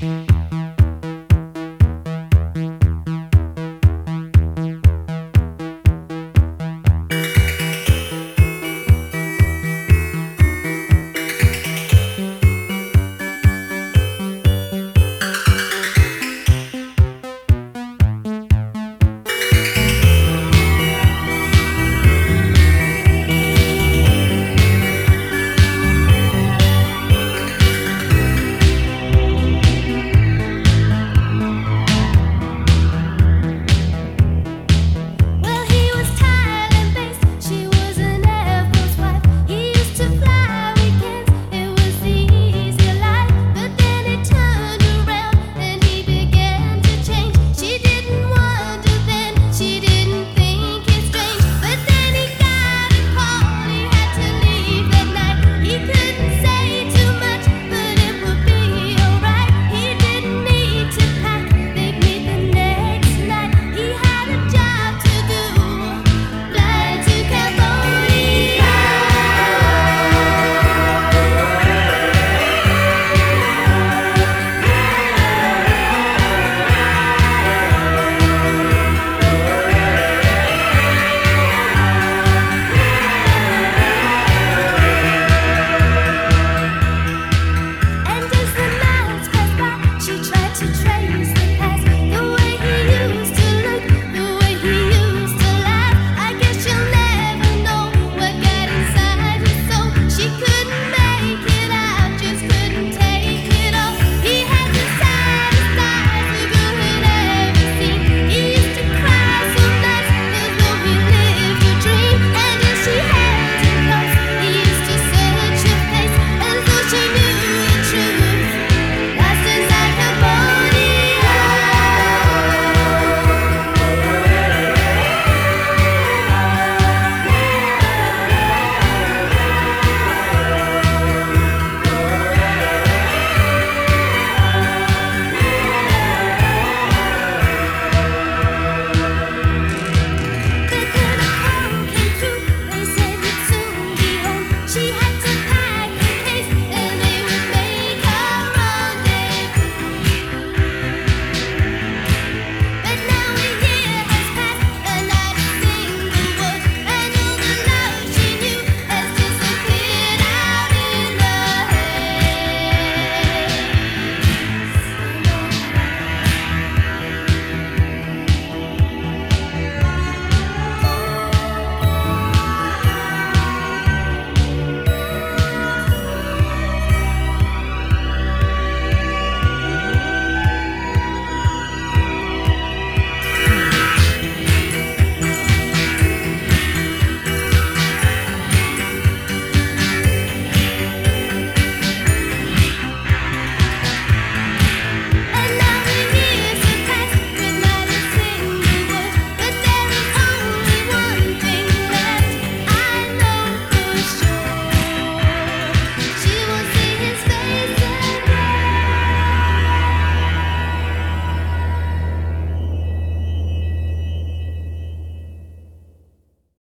Bye.